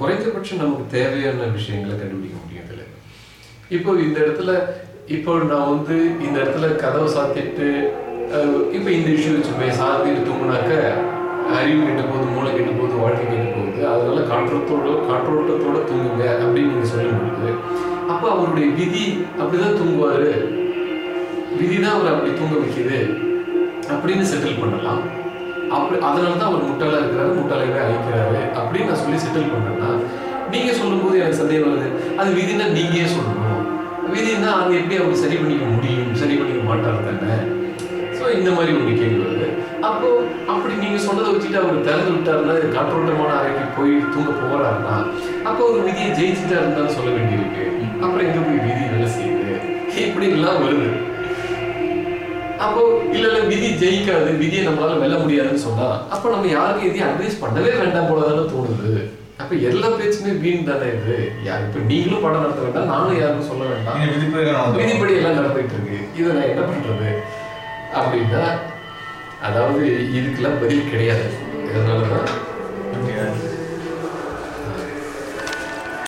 குறைந்தபட்சம் நமக்கு தேவையான விஷயங்களை கண்டுபிடிக்க முடியும் இப்போ இந்த இடத்துல இப்போ நான் வந்து இந்த இடத்துல கதவை சாத்திட்டு இப்போ இந்த இஷ்யூ வச்சுப்பேன் சாத்திட்டு தூங்கினாக்க அறிவு கெட்டு போகுது மூளை கெட்டு போகுது வாழ்க்கை கெட்டு போகுது. அதனால காற்றத்தோட காற்றோட்டத்தோட தூங்குங்க அப்படின்னு நீங்கள் சொல்ல முடியுது அப்போ அவருடைய விதி அப்படிதான் தூங்குவாரு. விதி தான் அவர் அப்படி தூங்க வைக்குது. அப்படின்னு செட்டில் பண்ணலாம். அப்படி அதனால தான் அவர் முட்டாளாக இருக்கிறாரு முட்டாளாவே அழிக்கிறாரு அப்படின்னு நான் சொல்லி செட்டில் பண்ணேன்னா நீங்கள் சொல்லும்போது எனக்கு சந்தேகம் வருது. அது விதினா நீங்களே சொல்லணும். விதினா அது எப்படி அவர் சரி பண்ணிக்க முடியும் சரி பண்ணிக்க மாட்டாரு தானே? ஸோ இந்த மாதிரி ஒன்று கேள்வி வருது. அப்போ அப்படி நீங்கள் சொன்னதை வச்சுட்டு அவர் திறந்து விட்டாருன்னா காற்றோட்டமான அறைக்கு போய் தூங்க போகிறாருன்னா அப்போ ஒரு விதியை ஜெயிச்சுட்டா இருந்தாலும் சொல்ல வேண்டியிருக்கு. அப்புறம் எங்கே போய் விதி வேலை செய்யுது? இப்படிலாம் வருது. அப்போ இல்ல இல்ல விதி ஜெயிக்காது விதியை நம்மளால வெல்ல முடியாதுன்னு சொன்னா அப்ப நம்ம யாருக்கும் எதையும் அட்வைஸ் பண்ணவே வேண்டாம் போலதானே தோணுது. அப்ப எல்லா பேச்சுமே வீண் தானே இது? யார் இப்ப நீங்களும் படம் நடத்த வேண்டாம் நானும் யாருக்கும் சொல்ல வேண்டாம். விதிப்படி எல்லாம் நடந்துட்டு இருக்கு இதை நான் என்ன பண்றது? அப்படின்னா அதாவது இதுக்கெல்லாம் பதில் கிடையாது. இதனாலதான்